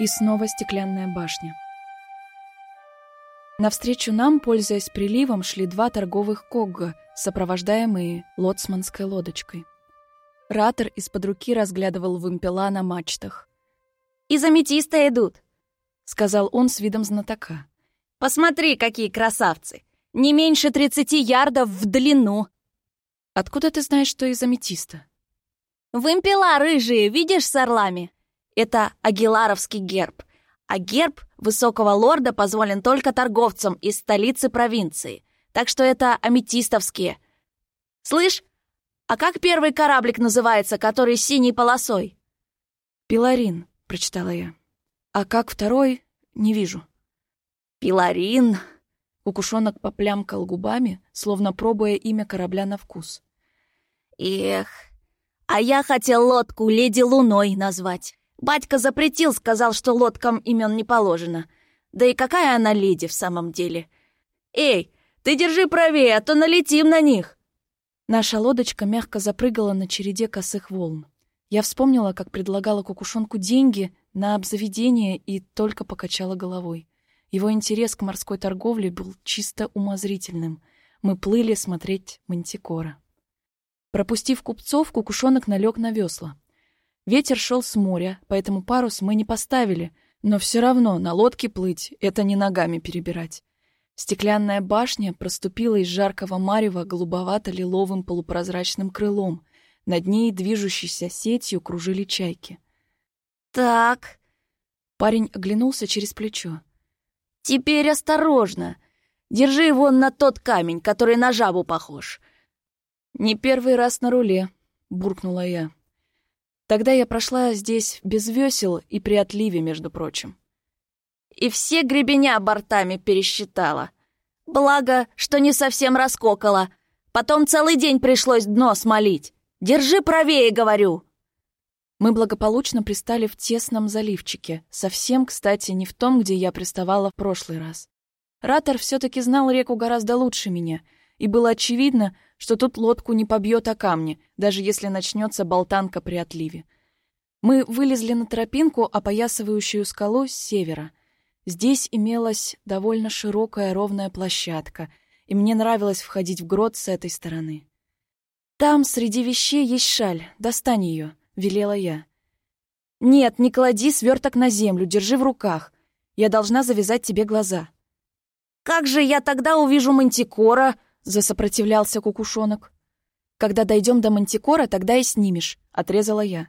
И снова стеклянная башня. Навстречу нам, пользуясь приливом, шли два торговых когга, сопровождаемые лоцманской лодочкой. Ратор из-под руки разглядывал вымпела на мачтах. «Из аметиста идут», — сказал он с видом знатока. «Посмотри, какие красавцы! Не меньше тридцати ярдов в длину!» «Откуда ты знаешь, что из аметиста?» «Вымпела рыжие, видишь с орлами? Это агиларовский герб а герб высокого лорда позволен только торговцам из столицы провинции. Так что это аметистовские. Слышь, а как первый кораблик называется, который с синей полосой? «Пиларин», — прочитала я. «А как второй? Не вижу». «Пиларин», — Кукушонок поплямкал губами, словно пробуя имя корабля на вкус. «Эх, а я хотел лодку Леди Луной назвать». Батька запретил, сказал, что лодкам имен не положено. Да и какая она леди в самом деле? Эй, ты держи правее, а то налетим на них!» Наша лодочка мягко запрыгала на череде косых волн. Я вспомнила, как предлагала кукушонку деньги на обзаведение и только покачала головой. Его интерес к морской торговле был чисто умозрительным. Мы плыли смотреть мантикора. Пропустив купцов, кукушонок налег на весла. Ветер шел с моря, поэтому парус мы не поставили, но все равно на лодке плыть — это не ногами перебирать. Стеклянная башня проступила из жаркого марева голубовато-лиловым полупрозрачным крылом. Над ней, движущейся сетью, кружили чайки. «Так...» Парень оглянулся через плечо. «Теперь осторожно. Держи его на тот камень, который на жабу похож». «Не первый раз на руле», — буркнула я. Тогда я прошла здесь без весел и при отливе, между прочим. И все гребеня бортами пересчитала. Благо, что не совсем раскокала. Потом целый день пришлось дно смолить. Держи правее, говорю. Мы благополучно пристали в тесном заливчике, совсем, кстати, не в том, где я приставала в прошлый раз. Ратор все-таки знал реку гораздо лучше меня, и было очевидно, что тут лодку не побьет о камни, даже если начнется болтанка при отливе. Мы вылезли на тропинку, опоясывающую скалу с севера. Здесь имелась довольно широкая ровная площадка, и мне нравилось входить в грот с этой стороны. «Там среди вещей есть шаль, достань ее», — велела я. «Нет, не клади сверток на землю, держи в руках. Я должна завязать тебе глаза». «Как же я тогда увижу мантикора?» — засопротивлялся кукушонок. «Когда дойдем до мантикора, тогда и снимешь», — отрезала я.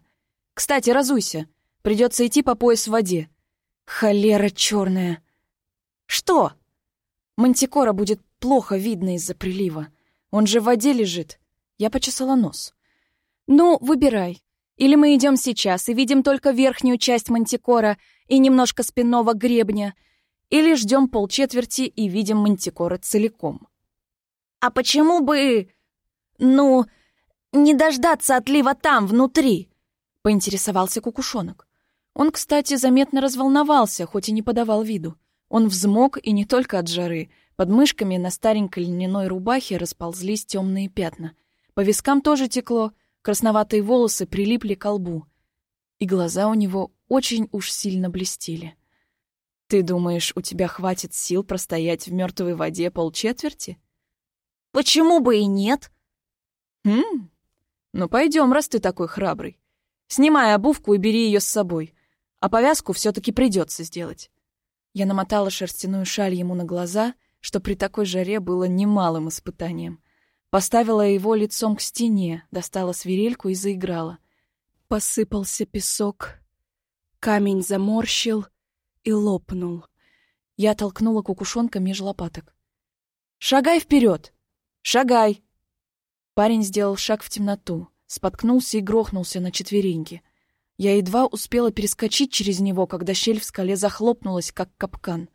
«Кстати, разуйся. Придется идти по пояс в воде». «Холера черная!» «Что?» «Мантикора будет плохо видно из-за прилива. Он же в воде лежит». Я почесала нос. «Ну, выбирай. Или мы идем сейчас и видим только верхнюю часть мантикора и немножко спинного гребня, или ждем полчетверти и видим мантикора целиком». «А почему бы... ну, не дождаться отлива там, внутри?» — поинтересовался кукушонок. Он, кстати, заметно разволновался, хоть и не подавал виду. Он взмок и не только от жары. Под мышками на старенькой льняной рубахе расползлись темные пятна. По вискам тоже текло, красноватые волосы прилипли к лбу. И глаза у него очень уж сильно блестели. «Ты думаешь, у тебя хватит сил простоять в мертвой воде полчетверти?» Почему бы и нет? Хм, ну пойдем, раз ты такой храбрый. Снимай обувку и бери ее с собой. А повязку все-таки придется сделать. Я намотала шерстяную шаль ему на глаза, что при такой жаре было немалым испытанием. Поставила его лицом к стене, достала свирельку и заиграла. Посыпался песок, камень заморщил и лопнул. Я толкнула кукушонка меж лопаток. «Шагай вперед! «Шагай!» Парень сделал шаг в темноту, споткнулся и грохнулся на четвереньки. Я едва успела перескочить через него, когда щель в скале захлопнулась, как капкан.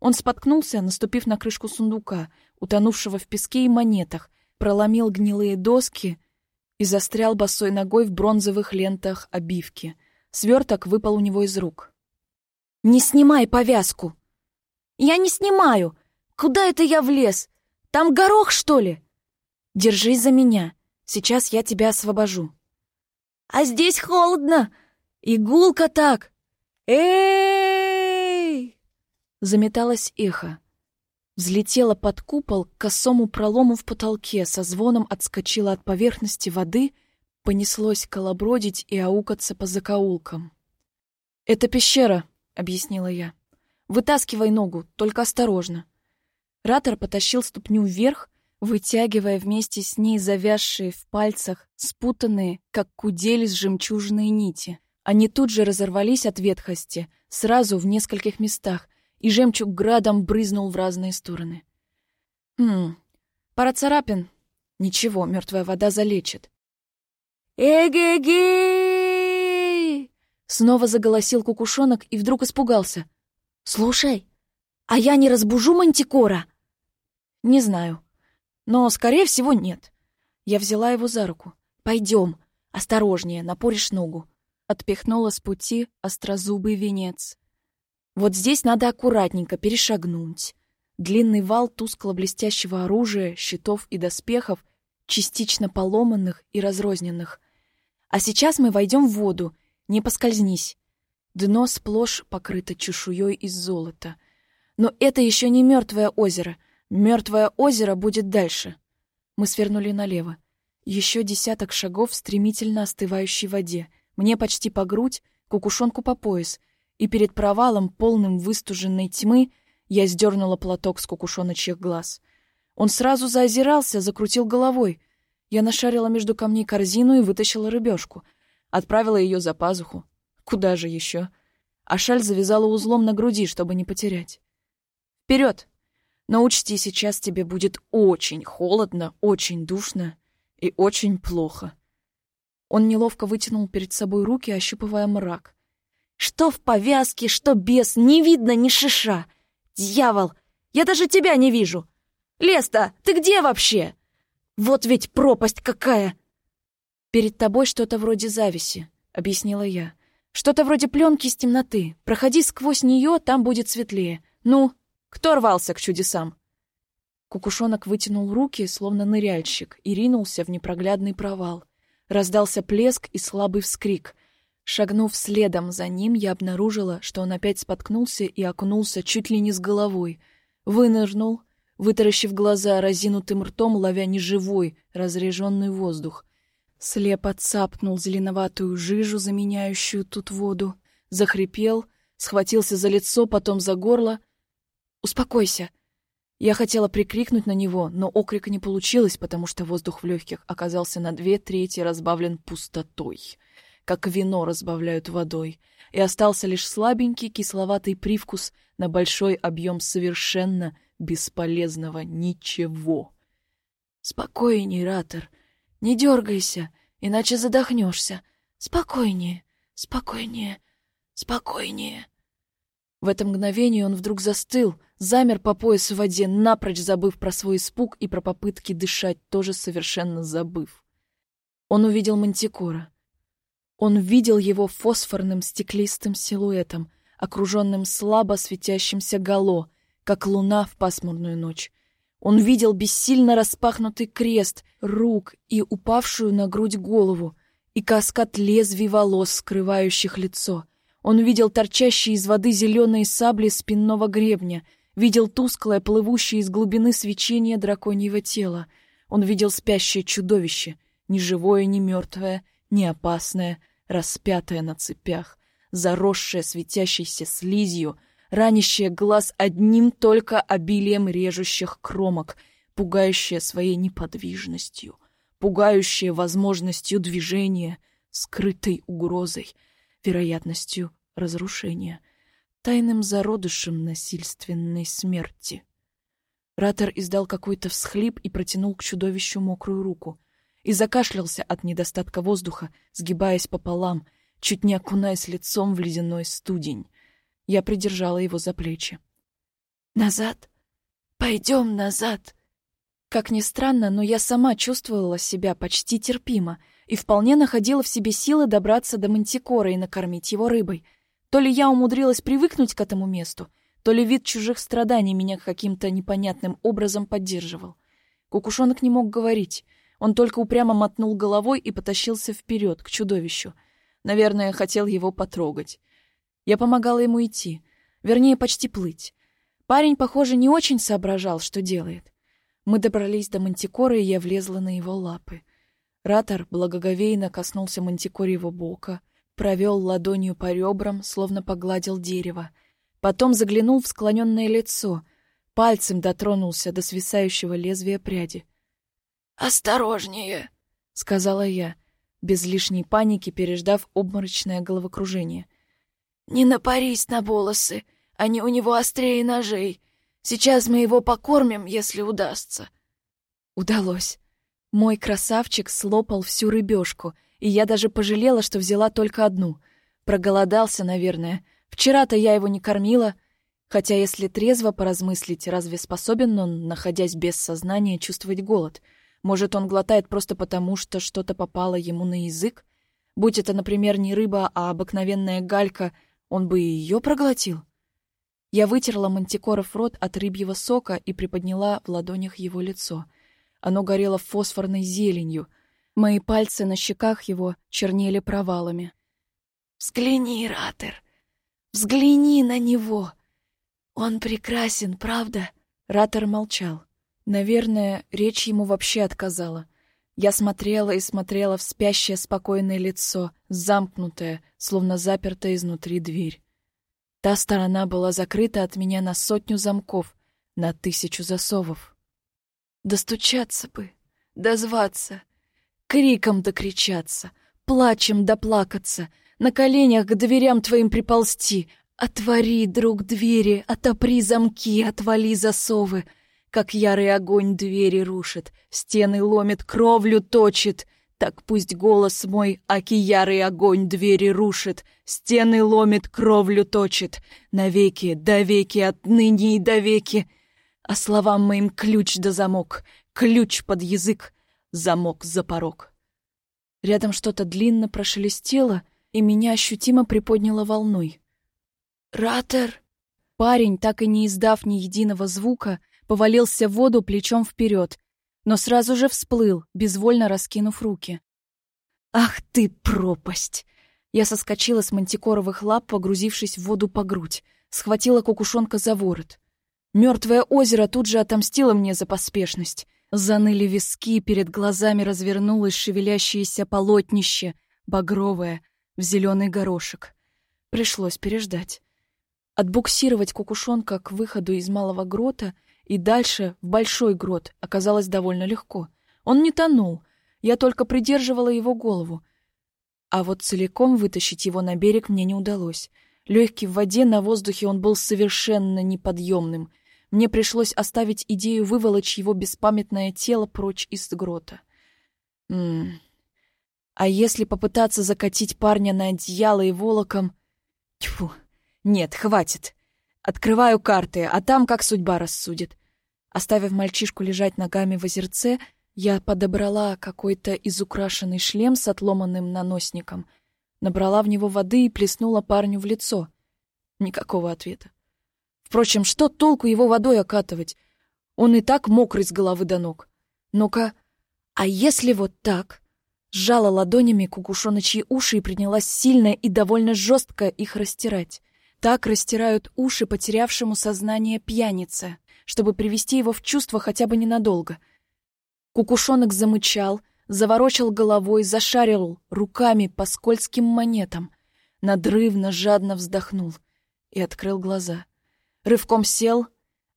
Он споткнулся, наступив на крышку сундука, утонувшего в песке и монетах, проломил гнилые доски и застрял босой ногой в бронзовых лентах обивки. Сверток выпал у него из рук. «Не снимай повязку!» «Я не снимаю! Куда это я влез? Там горох, что ли?» «Держись за меня. Сейчас я тебя освобожу». «А здесь холодно! Игулка так! э Заметалось эхо. Взлетела под купол к косому пролому в потолке, со звоном отскочила от поверхности воды, понеслось колобродить и аукаться по закоулкам. «Это пещера», — объяснила я. «Вытаскивай ногу, только осторожно». Ратор потащил ступню вверх, вытягивая вместе с ней завязшие в пальцах, спутанные, как кудели с жемчужные нити. Они тут же разорвались от ветхости, сразу в нескольких местах, и жемчуг градом брызнул в разные стороны. «Хм, пара царапин. Ничего, мертвая вода залечит». «Эге-гей!» Снова заголосил кукушонок и вдруг испугался. «Слушай, а я не разбужу мантикора?» «Не знаю. Но, скорее всего, нет». Я взяла его за руку. «Пойдем. Осторожнее, напоришь ногу». Отпихнула с пути острозубый венец. Вот здесь надо аккуратненько перешагнуть. Длинный вал тускло-блестящего оружия, щитов и доспехов, частично поломанных и разрозненных. А сейчас мы войдем в воду, не поскользнись. Дно сплошь покрыто чешуей из золота. Но это еще не мертвое озеро. Мертвое озеро будет дальше. Мы свернули налево. Еще десяток шагов в стремительно остывающей воде. Мне почти по грудь, кукушонку по пояс, и перед провалом, полным выстуженной тьмы, я сдернула платок с кукушоночьих глаз. Он сразу заозирался, закрутил головой. Я нашарила между камней корзину и вытащила рыбешку. Отправила ее за пазуху. Куда же еще? А шаль завязала узлом на груди, чтобы не потерять. Вперед! Но учти, сейчас тебе будет очень холодно, очень душно и очень плохо. Он неловко вытянул перед собой руки, ощупывая мрак. «Что в повязке, что без, не видно ни шиша! Дьявол! Я даже тебя не вижу! Леста, ты где вообще? Вот ведь пропасть какая!» «Перед тобой что-то вроде зависи», — объяснила я. «Что-то вроде пленки из темноты. Проходи сквозь нее, там будет светлее. Ну, кто рвался к чудесам?» Кукушонок вытянул руки, словно ныряльщик, и ринулся в непроглядный провал. Раздался плеск и слабый вскрик. Шагнув следом за ним, я обнаружила, что он опять споткнулся и окунулся чуть ли не с головой. Вынырнул, вытаращив глаза разинутым ртом, ловя неживой, разреженный воздух. Слепо цапнул зеленоватую жижу, заменяющую тут воду. Захрипел, схватился за лицо, потом за горло. «Успокойся!» Я хотела прикрикнуть на него, но окрика не получилось, потому что воздух в легких оказался на две трети разбавлен пустотой, как вино разбавляют водой, и остался лишь слабенький кисловатый привкус на большой объем совершенно бесполезного ничего. «Спокойней, Ратор, не дергайся, иначе задохнешься. Спокойнее, спокойнее, спокойнее». В это мгновение он вдруг застыл, замер по пояс в воде, напрочь забыв про свой испуг и про попытки дышать, тоже совершенно забыв. Он увидел Мантикора. Он видел его фосфорным стеклистым силуэтом, окруженным слабо светящимся гало, как луна в пасмурную ночь. Он видел бессильно распахнутый крест, рук и упавшую на грудь голову, и каскад лезвий волос, скрывающих лицо — он видел торчащие из воды зеленые сабли спинного гребня, видел тусклое, плывущее из глубины свечение драконьего тела. Он видел спящее чудовище, ни живое, ни мертвое, ни опасное, распятое на цепях, заросшее светящейся слизью, ранящее глаз одним только обилием режущих кромок, пугающее своей неподвижностью, пугающее возможностью движения, скрытой угрозой — вероятностью разрушения, тайным зародышем насильственной смерти. Ратор издал какой-то всхлип и протянул к чудовищу мокрую руку. И закашлялся от недостатка воздуха, сгибаясь пополам, чуть не окунаясь лицом в ледяной студень. Я придержала его за плечи. «Назад! Пойдем назад!» Как ни странно, но я сама чувствовала себя почти терпимо — и вполне находила в себе силы добраться до мантикора и накормить его рыбой. То ли я умудрилась привыкнуть к этому месту, то ли вид чужих страданий меня каким-то непонятным образом поддерживал. Кукушонок не мог говорить. Он только упрямо мотнул головой и потащился вперед, к чудовищу. Наверное, хотел его потрогать. Я помогала ему идти. Вернее, почти плыть. Парень, похоже, не очень соображал, что делает. Мы добрались до мантикоры, и я влезла на его лапы. Ратор благоговейно коснулся мантикорьего бока, провел ладонью по ребрам, словно погладил дерево. Потом заглянул в склоненное лицо, пальцем дотронулся до свисающего лезвия пряди. «Осторожнее!» — сказала я, без лишней паники переждав обморочное головокружение. «Не напарись на волосы, они у него острее ножей. Сейчас мы его покормим, если удастся». Удалось. Мой красавчик слопал всю рыбешку, и я даже пожалела, что взяла только одну. Проголодался, наверное. Вчера-то я его не кормила. Хотя, если трезво поразмыслить, разве способен он, находясь без сознания, чувствовать голод? Может, он глотает просто потому, что что-то попало ему на язык? Будь это, например, не рыба, а обыкновенная галька, он бы ее проглотил. Я вытерла мантикоров рот от рыбьего сока и приподняла в ладонях его лицо. Оно горело фосфорной зеленью. Мои пальцы на щеках его чернели провалами. «Взгляни, Ратер! Взгляни на него! Он прекрасен, правда?» Ратер молчал. Наверное, речь ему вообще отказала. Я смотрела и смотрела в спящее спокойное лицо, замкнутое, словно запертая изнутри дверь. Та сторона была закрыта от меня на сотню замков, на тысячу засовов. Достучаться бы, дозваться, криком докричаться, плачем доплакаться, на коленях к дверям твоим приползти. Отвори, друг, двери, отопри замки, отвали засовы. Как ярый огонь двери рушит, стены ломит, кровлю точит. Так пусть голос мой, аки ярый огонь двери рушит, Стены ломит, кровлю точит, Навеки, до веки, отныне и до веки. А словам моим ключ да замок, Ключ под язык, замок за порог. Рядом что-то длинно прошелестело, и меня ощутимо приподняло волной. «Ратер!» Парень, так и не издав ни единого звука, повалился в воду плечом вперед, но сразу же всплыл, безвольно раскинув руки. «Ах ты, пропасть!» Я соскочила с мантикоровых лап, погрузившись в воду по грудь, схватила кукушонка за ворот. Мертвое озеро тут же отомстило мне за поспешность. Заныли виски, перед глазами развернулось шевелящееся полотнище, багровое, в зеленый горошек. Пришлось переждать. Отбуксировать кукушонка к выходу из малого грота — и дальше, в большой грот, оказалось довольно легко. Он не тонул, я только придерживала его голову. А вот целиком вытащить его на берег мне не удалось. Легкий в воде, на воздухе он был совершенно неподъемным. Мне пришлось оставить идею выволочь его беспамятное тело прочь из грота. М А если попытаться закатить парня на одеяло и волоком... Тьфу, нет, хватит. Открываю карты, а там как судьба рассудит. Оставив мальчишку лежать ногами в озерце, я подобрала какой-то изукрашенный шлем с отломанным наносником, набрала в него воды и плеснула парню в лицо. Никакого ответа. Впрочем, что толку его водой окатывать? Он и так мокрый с головы до ног. Ну-ка, а если вот так? Сжала ладонями кукушоночьи уши и принялась сильно и довольно жестко их растирать. Так растирают уши потерявшему сознание пьянице, чтобы привести его в чувство хотя бы ненадолго. Кукушонок замычал, заворочил головой, зашарил руками по скользким монетам, надрывно, жадно вздохнул и открыл глаза. Рывком сел,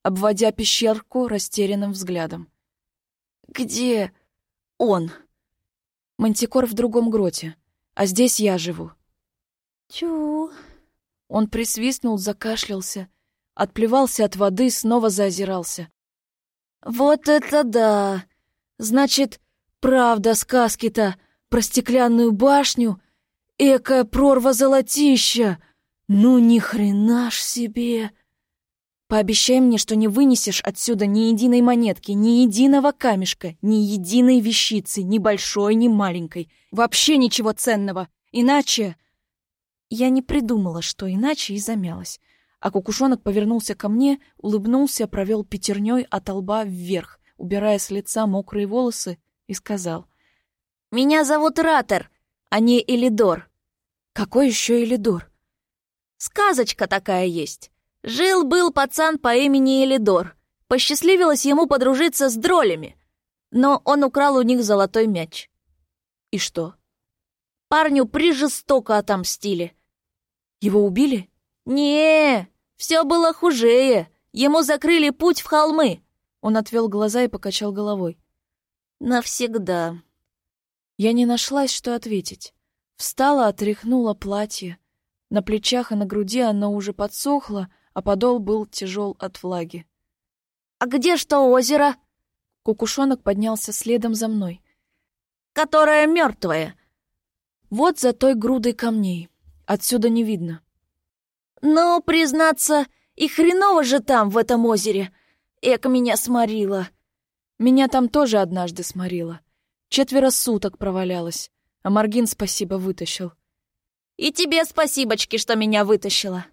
обводя пещерку растерянным взглядом. «Где он?» «Мантикор в другом гроте, а здесь я живу». «Чу...» Он присвистнул, закашлялся, отплевался от воды, снова заозирался. «Вот это да! Значит, правда сказки-то про стеклянную башню? Экая прорва золотища! Ну ни хрена ж себе!» Пообещай мне, что не вынесешь отсюда ни единой монетки, ни единого камешка, ни единой вещицы, ни большой, ни маленькой. Вообще ничего ценного. Иначе... Я не придумала, что иначе, и замялась. А кукушонок повернулся ко мне, улыбнулся, провел пятерней от лба вверх, убирая с лица мокрые волосы, и сказал. «Меня зовут Ратер, а не Элидор». «Какой еще Элидор?» «Сказочка такая есть. Жил-был пацан по имени Элидор. Посчастливилось ему подружиться с дролями. Но он украл у них золотой мяч. И что? Парню прижестоко отомстили. Его убили? не все было хужее. Ему закрыли путь в холмы. Он отвел глаза и покачал головой. Навсегда. Я не нашлась, что ответить. Встала, отряхнула платье. На плечах и на груди оно уже подсохло, а подол был тяжел от влаги. «А где что озеро?» Кукушонок поднялся следом за мной. «Которое мертвое!» «Вот за той грудой камней. Отсюда не видно». «Ну, признаться, и хреново же там, в этом озере. Эка меня сморила». «Меня там тоже однажды сморило. Четверо суток провалялась, а Маргин, спасибо, вытащил». «И тебе спасибочки, что меня вытащила».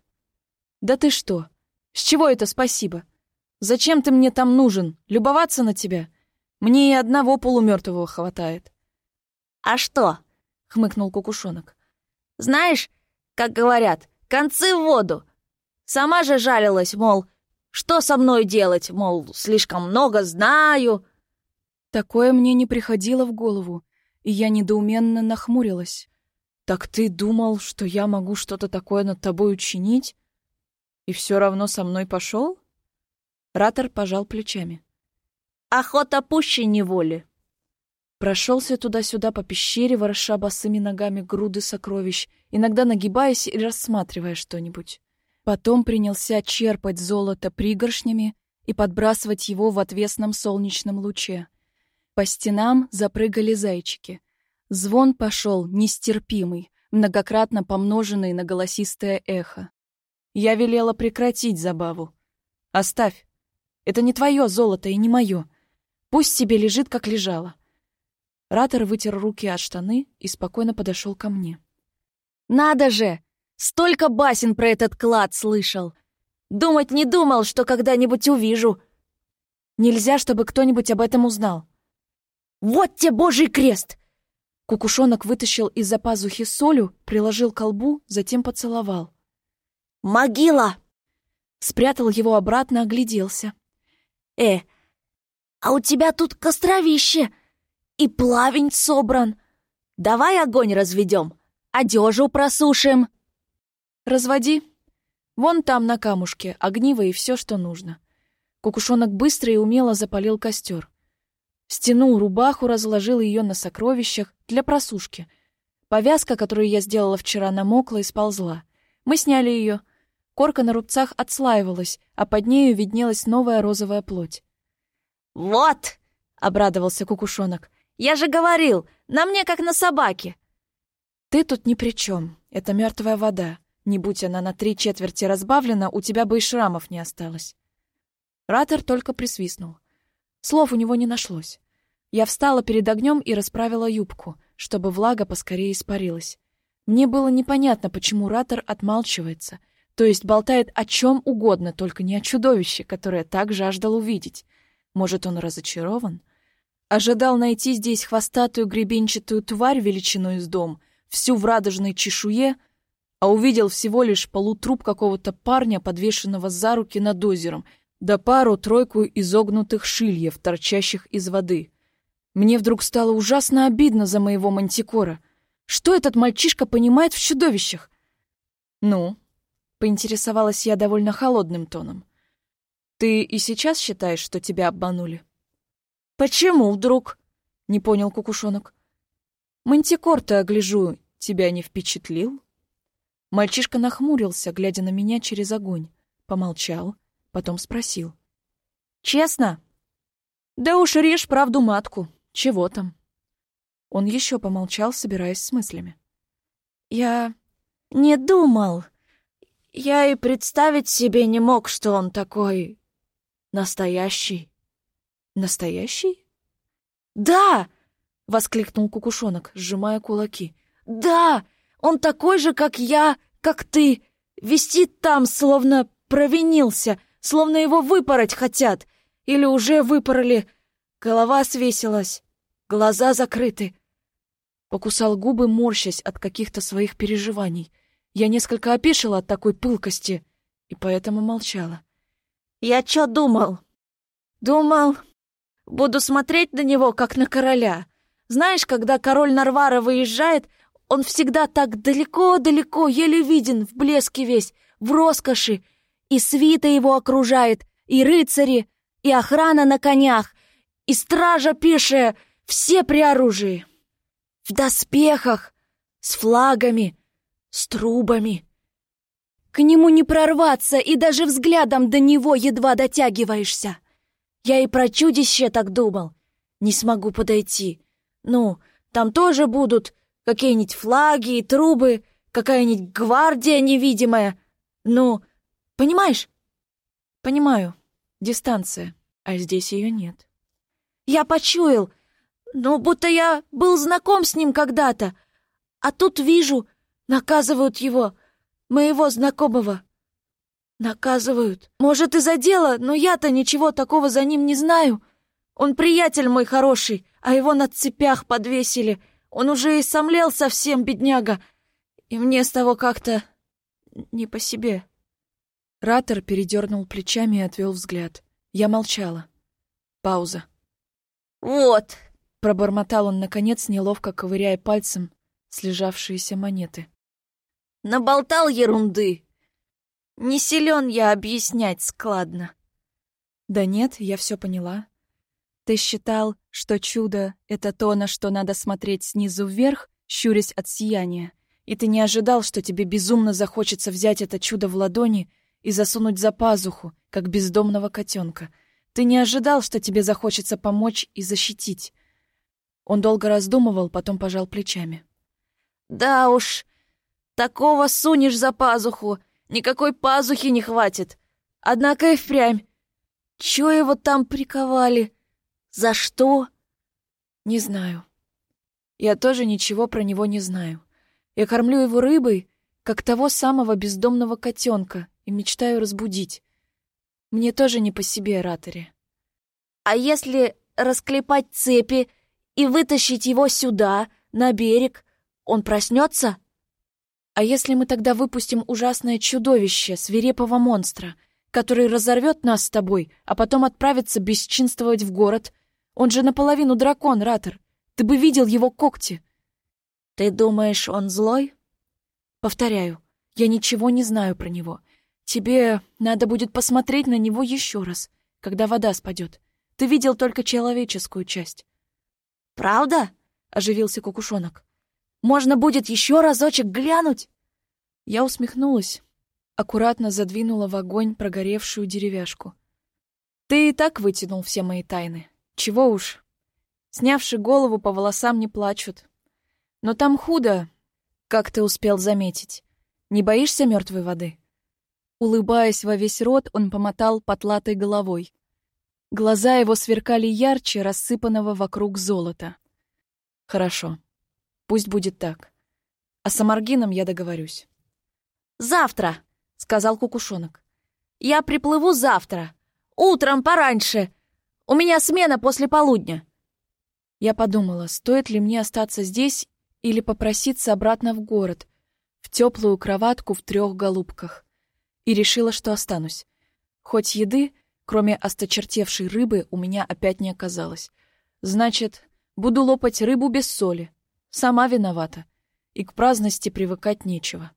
«Да ты что? С чего это спасибо? Зачем ты мне там нужен? Любоваться на тебя? Мне и одного полумертвого хватает». «А что?» — хмыкнул кукушонок. «Знаешь, как говорят, концы в воду. Сама же жалилась, мол, что со мной делать, мол, слишком много знаю». Такое мне не приходило в голову, и я недоуменно нахмурилась. «Так ты думал, что я могу что-то такое над тобой учинить? И все равно со мной пошел?» Ратор пожал плечами. «Охота пуще неволи». Прошелся туда-сюда по пещере, вороша босыми ногами груды сокровищ, иногда нагибаясь и рассматривая что-нибудь. Потом принялся черпать золото пригоршнями и подбрасывать его в отвесном солнечном луче. По стенам запрыгали зайчики. Звон пошел нестерпимый, многократно помноженный на голосистое эхо. Я велела прекратить забаву. «Оставь. Это не твое золото и не мое. Пусть себе лежит, как лежало». Ратор вытер руки от штаны и спокойно подошел ко мне. «Надо же! Столько басен про этот клад слышал! Думать не думал, что когда-нибудь увижу!» «Нельзя, чтобы кто-нибудь об этом узнал!» «Вот тебе божий крест!» Кукушонок вытащил из-за пазухи солю, приложил к колбу, затем поцеловал. «Могила!» Спрятал его обратно, огляделся. «Э, а у тебя тут костровище!» И плавень собран. Давай огонь разведем, одежу просушим. Разводи. Вон там на камушке огниво и все, что нужно. Кукушонок быстро и умело запалил костер. Стянул рубаху, разложил ее на сокровищах для просушки. Повязка, которую я сделала вчера, намокла и сползла. Мы сняли ее. Корка на рубцах отслаивалась, а под нею виднелась новая розовая плоть. «Вот!» — обрадовался кукушонок. Я же говорил, на мне как на собаке. Ты тут ни при чем. Это мертвая вода. Не будь она на три четверти разбавлена, у тебя бы и шрамов не осталось. Ратер только присвистнул. Слов у него не нашлось. Я встала перед огнем и расправила юбку, чтобы влага поскорее испарилась. Мне было непонятно, почему Ратер отмалчивается, то есть болтает о чем угодно, только не о чудовище, которое так жаждал увидеть. Может, он разочарован? Ожидал найти здесь хвостатую гребенчатую тварь величиной с дом, всю в радужной чешуе, а увидел всего лишь полутруп какого-то парня, подвешенного за руки над озером, да пару-тройку изогнутых шильев, торчащих из воды. Мне вдруг стало ужасно обидно за моего мантикора. Что этот мальчишка понимает в чудовищах? Ну, поинтересовалась я довольно холодным тоном. Ты и сейчас считаешь, что тебя обманули? «Почему вдруг?» — не понял кукушонок. «Мантикор-то, огляжу, тебя не впечатлил?» Мальчишка нахмурился, глядя на меня через огонь. Помолчал, потом спросил. «Честно?» «Да уж режь правду матку. Чего там?» Он еще помолчал, собираясь с мыслями. «Я не думал. Я и представить себе не мог, что он такой... настоящий». «Настоящий?» «Да!» — воскликнул кукушонок, сжимая кулаки. «Да! Он такой же, как я, как ты! Висит там, словно провинился, словно его выпороть хотят! Или уже выпороли! Голова свесилась, глаза закрыты!» Покусал губы, морщась от каких-то своих переживаний. Я несколько опешила от такой пылкости и поэтому молчала. «Я чё думал?» «Думал, буду смотреть на него, как на короля. Знаешь, когда король Нарвара выезжает, он всегда так далеко-далеко, еле виден, в блеске весь, в роскоши, и свита его окружает, и рыцари, и охрана на конях, и стража пешая, все при оружии. В доспехах, с флагами, с трубами. К нему не прорваться, и даже взглядом до него едва дотягиваешься. Я и про чудище так думал. Не смогу подойти. Ну, там тоже будут какие-нибудь флаги и трубы, какая-нибудь гвардия невидимая. Ну, понимаешь? Понимаю. Дистанция. А здесь ее нет. Я почуял. Ну, будто я был знаком с ним когда-то. А тут вижу, наказывают его, моего знакомого. Наказывают. Может, из-за дела, но я-то ничего такого за ним не знаю. Он приятель мой хороший, а его на цепях подвесили. Он уже и сомлел совсем, бедняга. И мне с того как-то не по себе. Ратор передернул плечами и отвел взгляд. Я молчала. Пауза. «Вот!» — пробормотал он, наконец, неловко ковыряя пальцем слежавшиеся монеты. «Наболтал ерунды! Не силен я объяснять складно!» «Да нет, я все поняла. Ты считал, что чудо — это то, на что надо смотреть снизу вверх, щурясь от сияния, и ты не ожидал, что тебе безумно захочется взять это чудо в ладони и засунуть за пазуху, как бездомного котенка. Ты не ожидал, что тебе захочется помочь и защитить. Он долго раздумывал, потом пожал плечами. «Да уж, такого сунешь за пазуху, никакой пазухи не хватит. Однако и впрямь. Чё его там приковали? За что?» «Не знаю. Я тоже ничего про него не знаю. Я кормлю его рыбой, как того самого бездомного котенка, и мечтаю разбудить. Мне тоже не по себе, Ратори. А если расклепать цепи и вытащить его сюда, на берег, он проснется? А если мы тогда выпустим ужасное чудовище, свирепого монстра, который разорвет нас с тобой, а потом отправится бесчинствовать в город? Он же наполовину дракон, Ратор. Ты бы видел его когти. Ты думаешь, он злой? Повторяю, я ничего не знаю про него. Тебе надо будет посмотреть на него еще раз, когда вода спадет. Ты видел только человеческую часть. Правда? оживился кукушонок. Можно будет еще разочек глянуть? Я усмехнулась, аккуратно задвинула в огонь прогоревшую деревяшку. Ты и так вытянул все мои тайны. Чего уж. Снявши голову, по волосам не плачут. Но там худо, как ты успел заметить. Не боишься мертвой воды? Улыбаясь во весь рот, он помотал потлатой головой. Глаза его сверкали ярче рассыпанного вокруг золота. Хорошо. Пусть будет так. А с Амаргином я договорюсь. «Завтра», — сказал Кукушонок. «Я приплыву завтра. Утром пораньше. У меня смена после полудня». Я подумала, стоит ли мне остаться здесь или попроситься обратно в город, в теплую кроватку в трех голубках и решила, что останусь. Хоть еды, кроме осточертевшей рыбы, у меня опять не оказалось. Значит, буду лопать рыбу без соли. Сама виновата. И к праздности привыкать нечего.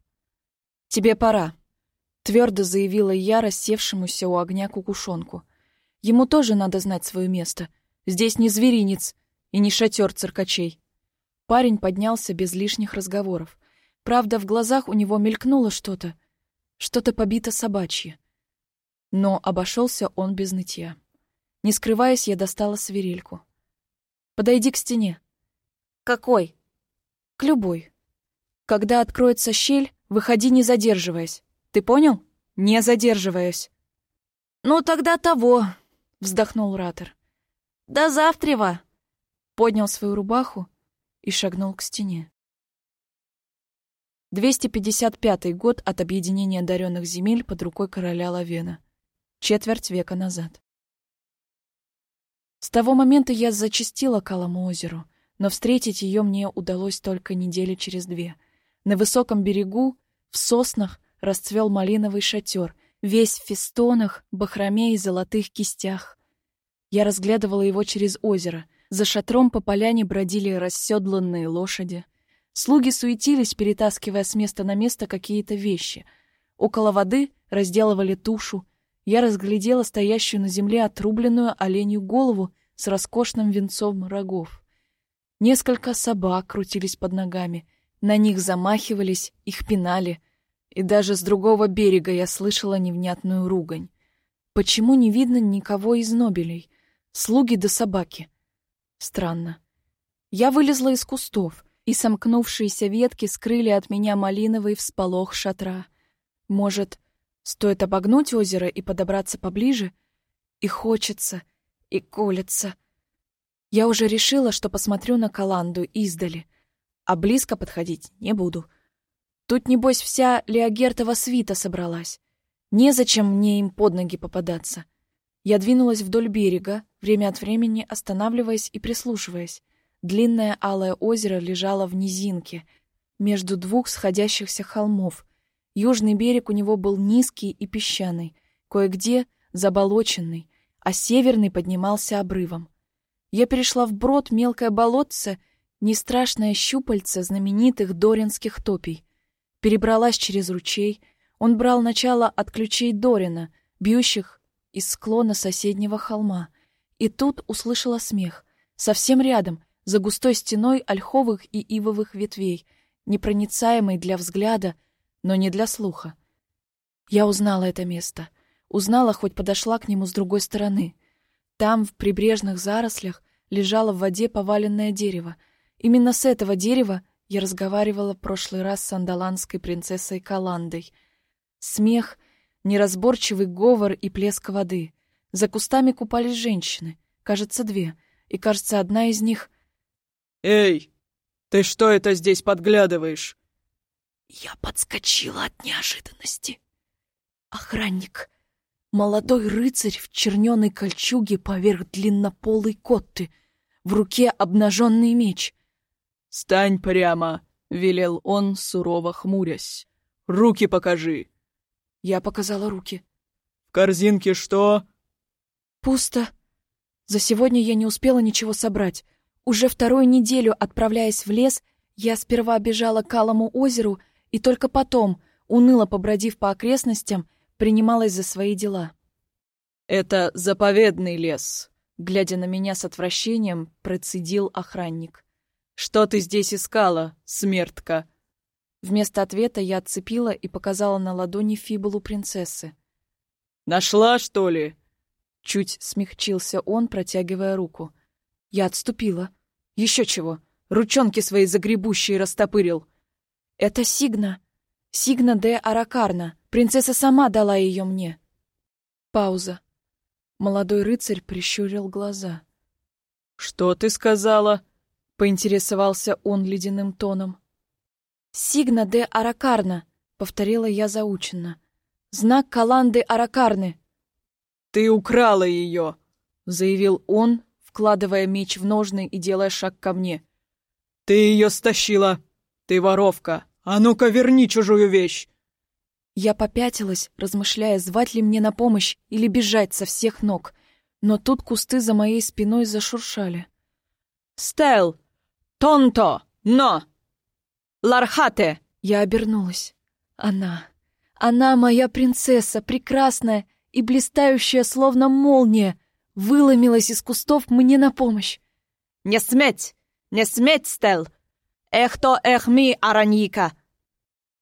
«Тебе пора», — твердо заявила я рассевшемуся у огня кукушонку. «Ему тоже надо знать свое место. Здесь не зверинец и не шатер циркачей». Парень поднялся без лишних разговоров. Правда, в глазах у него мелькнуло что-то — что-то побито собачье. Но обошелся он без нытья. Не скрываясь, я достала свирельку. «Подойди к стене». «Какой?» «К любой. Когда откроется щель, выходи, не задерживаясь. Ты понял? Не задерживаясь». «Ну, тогда того», — вздохнул Ратор. «До завтрева!» Поднял свою рубаху и шагнул к стене. 255 год от объединения одаренных земель под рукой короля Лавена. Четверть века назад. С того момента я зачастила к Алому озеру, но встретить ее мне удалось только недели через две. На высоком берегу, в соснах, расцвел малиновый шатер, весь в фестонах, бахроме и золотых кистях. Я разглядывала его через озеро. За шатром по поляне бродили расседланные лошади. Слуги суетились, перетаскивая с места на место какие-то вещи. Около воды разделывали тушу. Я разглядела стоящую на земле отрубленную оленью голову с роскошным венцом рогов. Несколько собак крутились под ногами. На них замахивались, их пинали. И даже с другого берега я слышала невнятную ругань. Почему не видно никого из нобелей? Слуги да собаки. Странно. Я вылезла из кустов, и сомкнувшиеся ветки скрыли от меня малиновый всполох шатра. Может, стоит обогнуть озеро и подобраться поближе? И хочется, и колется. Я уже решила, что посмотрю на Каланду издали, а близко подходить не буду. Тут, небось, вся Леогертова свита собралась. Незачем мне им под ноги попадаться. Я двинулась вдоль берега, время от времени останавливаясь и прислушиваясь. Длинное алое озеро лежало в низинке, между двух сходящихся холмов. Южный берег у него был низкий и песчаный, кое-где заболоченный, а северный поднимался обрывом. Я перешла в брод мелкое болотце, не страшное щупальце знаменитых доринских топий. Перебралась через ручей. Он брал начало от ключей Дорина, бьющих из склона соседнего холма. И тут услышала смех. Совсем рядом, за густой стеной ольховых и ивовых ветвей, непроницаемой для взгляда, но не для слуха. Я узнала это место. Узнала, хоть подошла к нему с другой стороны. Там, в прибрежных зарослях, лежало в воде поваленное дерево. Именно с этого дерева я разговаривала в прошлый раз с андаланской принцессой Каландой. Смех — неразборчивый говор и плеск воды. За кустами купались женщины, кажется, две, и, кажется, одна из них... «Эй, ты что это здесь подглядываешь?» Я подскочила от неожиданности. Охранник, молодой рыцарь в черненой кольчуге поверх длиннополой котты, в руке обнаженный меч. «Стань прямо!» — велел он, сурово хмурясь. «Руки покажи!» Я показала руки. «В корзинке что?» «Пусто. За сегодня я не успела ничего собрать. Уже вторую неделю, отправляясь в лес, я сперва бежала к Алому озеру и только потом, уныло побродив по окрестностям, принималась за свои дела». «Это заповедный лес», — глядя на меня с отвращением, процедил охранник. «Что ты здесь искала, смертка?» Вместо ответа я отцепила и показала на ладони фибулу принцессы. «Нашла, что ли?» Чуть смягчился он, протягивая руку. Я отступила. Еще чего. Ручонки свои загребущие растопырил. «Это Сигна. Сигна де Аракарна. Принцесса сама дала ее мне». Пауза. Молодой рыцарь прищурил глаза. «Что ты сказала?» — поинтересовался он ледяным тоном. «Сигна де Аракарна», — повторила я заученно. «Знак Каланды Аракарны». «Ты украла ее», — заявил он, вкладывая меч в ножны и делая шаг ко мне. «Ты ее стащила! Ты воровка! А ну-ка верни чужую вещь!» Я попятилась, размышляя, звать ли мне на помощь или бежать со всех ног. Но тут кусты за моей спиной зашуршали. «Стел! Тонто! Но!» Лархате!» Я обернулась. Она. Она моя принцесса, прекрасная и блистающая, словно молния, выломилась из кустов мне на помощь. «Не сметь! Не сметь, Стел! Эхто эхми, Араньика!»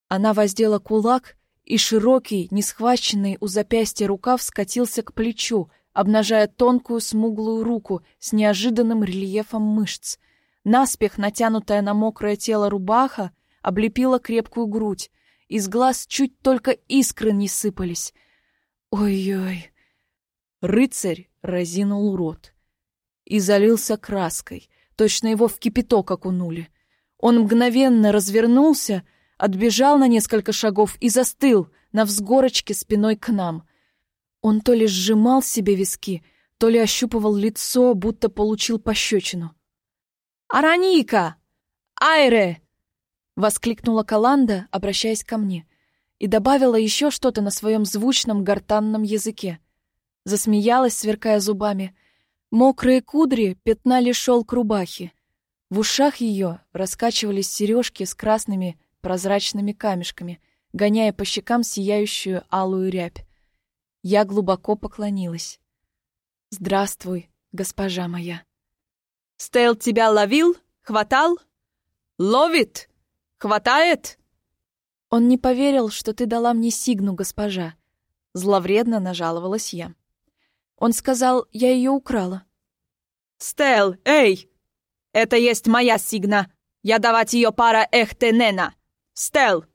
Она воздела кулак, и широкий, несхваченный у запястья рукав скатился к плечу, обнажая тонкую смуглую руку с неожиданным рельефом мышц. Наспех натянутая на мокрое тело рубаха облепила крепкую грудь. Из глаз чуть только искры не сыпались. Ой-ой. Рыцарь разинул рот и залился краской. Точно его в кипяток окунули. Он мгновенно развернулся, отбежал на несколько шагов и застыл на взгорочке спиной к нам. Он то ли сжимал себе виски, то ли ощупывал лицо, будто получил пощечину. «Араника! Айре!» — воскликнула Каланда, обращаясь ко мне. и добавила еще что-то на своем звучном гортанном языке. Засмеялась, сверкая зубами. Мокрые кудри пятнали шелк рубахи. В ушах ее раскачивались сережки с красными прозрачными камешками, гоняя по щекам сияющую алую рябь. Я глубоко поклонилась. «Здравствуй, госпожа моя». «Стейл тебя ловил? Хватал? Ловит? Хватает?» «Он не поверил, что ты дала мне сигну, госпожа», — зловредно нажаловалась я. Он сказал, я ее украла. «Стел, эй! Это есть моя сигна! Я давать ее пара Эхтенена! Стел!»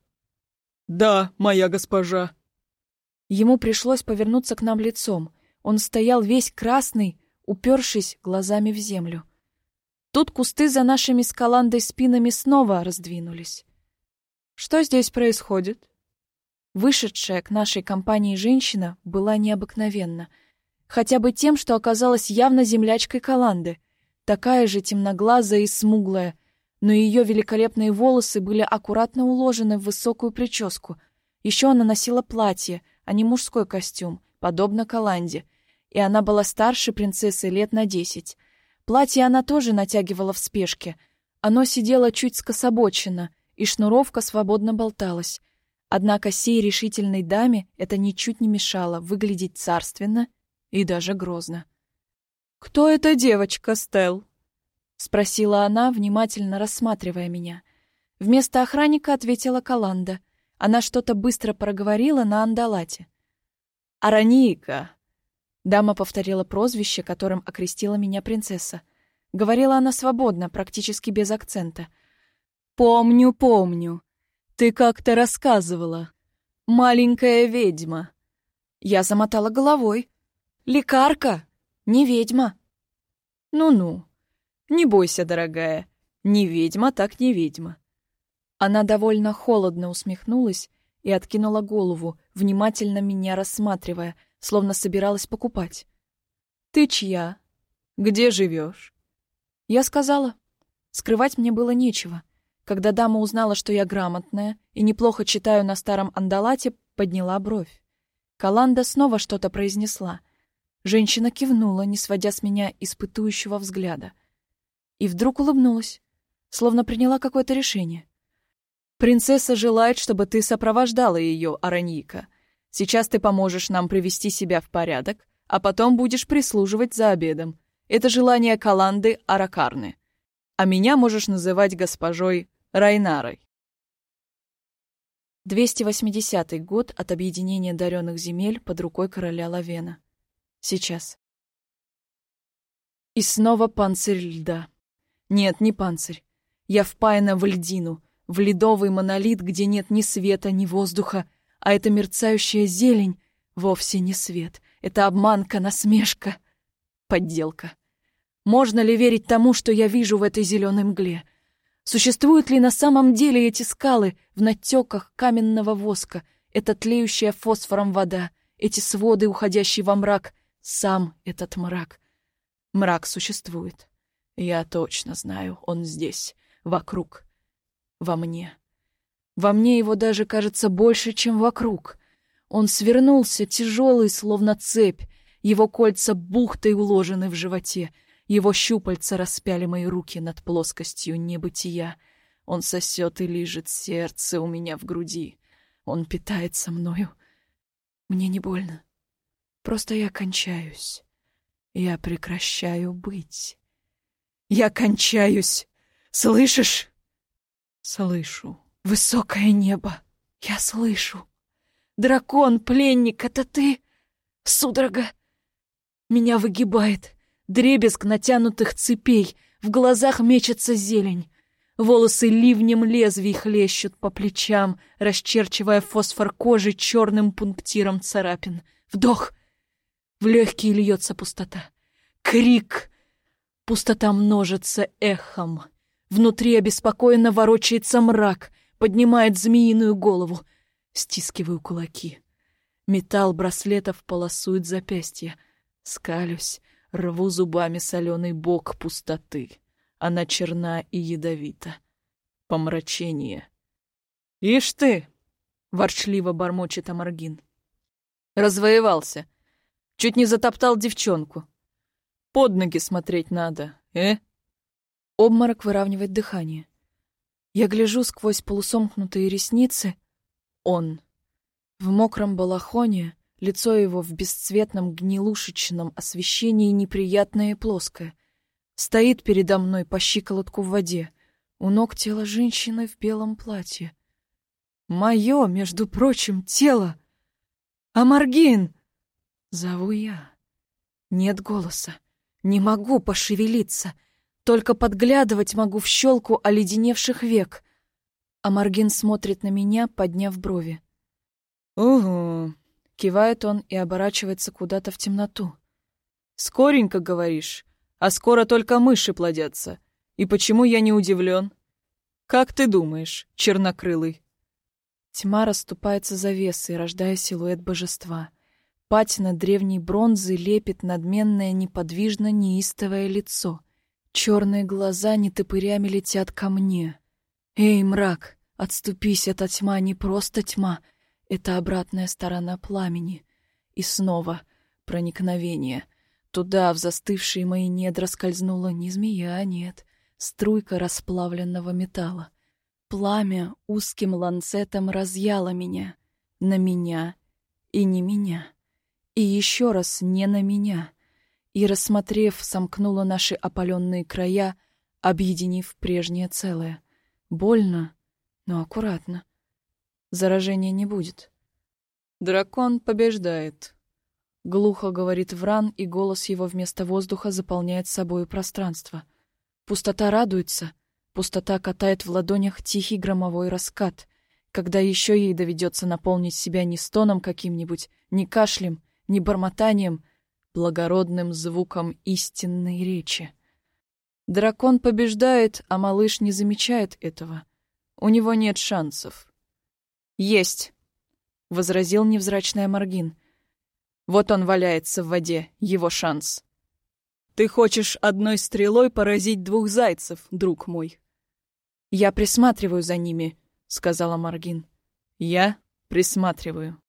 «Да, моя госпожа». Ему пришлось повернуться к нам лицом. Он стоял весь красный, упершись глазами в землю. Тут кусты за нашими скаландой спинами снова раздвинулись. Что здесь происходит? Вышедшая к нашей компании женщина была необыкновенна. Хотя бы тем, что оказалась явно землячкой Каланды. Такая же темноглазая и смуглая, но ее великолепные волосы были аккуратно уложены в высокую прическу. Еще она носила платье, а не мужской костюм, подобно Каланде, и она была старше принцессы лет на десять. Платье она тоже натягивала в спешке. Оно сидело чуть скособочено, и шнуровка свободно болталась. Однако сей решительной даме это ничуть не мешало выглядеть царственно и даже грозно. «Кто эта девочка, Стелл?» — спросила она, внимательно рассматривая меня. Вместо охранника ответила Каланда. Она что-то быстро проговорила на андалате. «Араника, Дама повторила прозвище, которым окрестила меня принцесса. Говорила она свободно, практически без акцента. «Помню, помню. Ты как-то рассказывала. Маленькая ведьма». Я замотала головой. «Лекарка, не ведьма». «Ну-ну. Не бойся, дорогая. Не ведьма, так не ведьма». Она довольно холодно усмехнулась и откинула голову, внимательно меня рассматривая — словно собиралась покупать. «Ты чья? Где живешь?» Я сказала. Скрывать мне было нечего. Когда дама узнала, что я грамотная и неплохо читаю на старом андалате, подняла бровь. Каланда снова что-то произнесла. Женщина кивнула, не сводя с меня испытующего взгляда. И вдруг улыбнулась, словно приняла какое-то решение. «Принцесса желает, чтобы ты сопровождала ее, Араньика. Сейчас ты поможешь нам привести себя в порядок, а потом будешь прислуживать за обедом. Это желание Каланды Аракарны. А меня можешь называть госпожой Райнарой. 280 год от объединения даренных земель под рукой короля Лавена. Сейчас. И снова панцирь льда. Нет, не панцирь. Я впаяна в льдину, в ледовый монолит, где нет ни света, ни воздуха, а эта мерцающая зелень вовсе не свет. Это обманка, насмешка, подделка. Можно ли верить тому, что я вижу в этой зеленой мгле? Существуют ли на самом деле эти скалы в натеках каменного воска, эта тлеющая фосфором вода, эти своды, уходящие во мрак, сам этот мрак? Мрак существует. Я точно знаю, он здесь, вокруг, во мне. Во мне его даже кажется больше, чем вокруг. Он свернулся, тяжелый, словно цепь. Его кольца бухтой уложены в животе. Его щупальца распяли мои руки над плоскостью небытия. Он сосет и лижет сердце у меня в груди. Он питается мною. Мне не больно. Просто я кончаюсь. Я прекращаю быть. Я кончаюсь. Слышишь? Слышу. Высокое небо. Я слышу. Дракон, пленник, это ты? Судорога. Меня выгибает. Дребезг натянутых цепей. В глазах мечется зелень. Волосы ливнем лезвий хлещут по плечам, расчерчивая фосфор кожи черным пунктиром царапин. Вдох. В легкие льется пустота. Крик. Пустота множится эхом. Внутри обеспокоенно ворочается мрак — поднимает змеиную голову. Стискиваю кулаки. Металл браслетов полосует запястье. Скалюсь, рву зубами соленый бок пустоты. Она черна и ядовита. Помрачение. «Ишь ты! ворчливо бормочет Амаргин. Развоевался. Чуть не затоптал девчонку. Под ноги смотреть надо, э? Обморок выравнивает дыхание. Я гляжу сквозь полусомкнутые ресницы. Он. В мокром балахоне, лицо его в бесцветном гнилушечном освещении неприятное и плоское. Стоит передо мной по щиколотку в воде. У ног тело женщины в белом платье. Мое, между прочим, тело. Амаргин! Зову я. Нет голоса. Не могу пошевелиться. Только подглядывать могу в щелку оледеневших век. А Маргин смотрит на меня, подняв брови. «Угу», — кивает он и оборачивается куда-то в темноту. «Скоренько, говоришь, а скоро только мыши плодятся. И почему я не удивлен? Как ты думаешь, чернокрылый?» Тьма расступается завесой, рождая силуэт божества. Патина древней бронзы лепит надменное, неподвижно неистовое лицо — Черные глаза нетопырями летят ко мне. Эй, мрак, отступись, эта тьма не просто тьма, это обратная сторона пламени. И снова проникновение. Туда, в застывшие мои недра, скользнула не змея, нет, струйка расплавленного металла. Пламя узким ланцетом разъяло меня, на меня и не меня. И еще раз не на меня — и, рассмотрев, сомкнула наши опаленные края, объединив прежнее целое. Больно, но аккуратно. Заражения не будет. «Дракон побеждает», — глухо говорит Вран, и голос его вместо воздуха заполняет собою пространство. Пустота радуется, пустота катает в ладонях тихий громовой раскат, когда еще ей доведется наполнить себя не стоном каким-нибудь, не кашлем, не бормотанием, благородным звуком истинной речи. Дракон побеждает, а малыш не замечает этого. У него нет шансов. «Есть!» — возразил невзрачная Маргин. «Вот он валяется в воде, его шанс». «Ты хочешь одной стрелой поразить двух зайцев, друг мой?» «Я присматриваю за ними», — сказала Маргин. «Я присматриваю».